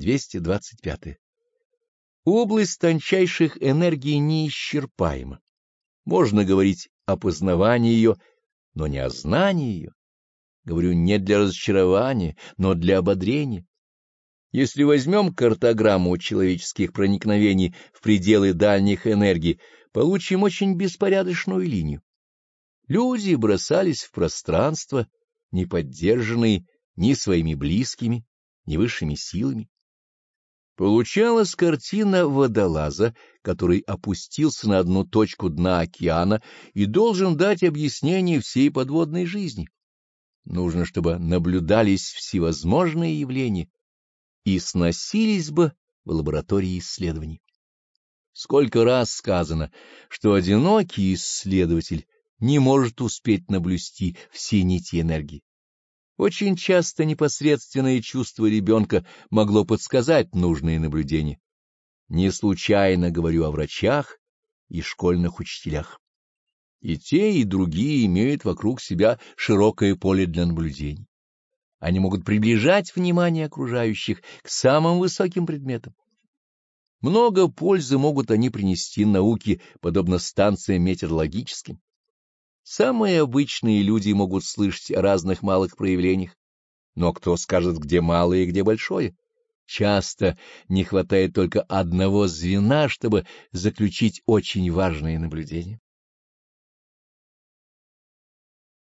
225. Область тончайших энергий неисчерпаема. Можно говорить о познавании ее, но не о знании ее. Говорю не для разочарования, но для ободрения. Если возьмем картограмму человеческих проникновений в пределы дальних энергий, получим очень беспорядочную линию. Люди бросались в пространство, не поддержанные ни своими близкими, ни высшими силами. Получалась картина водолаза, который опустился на одну точку дна океана и должен дать объяснение всей подводной жизни. Нужно, чтобы наблюдались всевозможные явления и сносились бы в лаборатории исследований. Сколько раз сказано, что одинокий исследователь не может успеть наблюсти все нити энергии. Очень часто непосредственное чувство ребенка могло подсказать нужные наблюдения. Не случайно говорю о врачах и школьных учителях. И те, и другие имеют вокруг себя широкое поле для наблюдений. Они могут приближать внимание окружающих к самым высоким предметам. Много пользы могут они принести науке, подобно станциям метеорологическим. Самые обычные люди могут слышать о разных малых проявлениях, но кто скажет, где малое и где большое? Часто не хватает только одного звена, чтобы заключить очень важные наблюдения.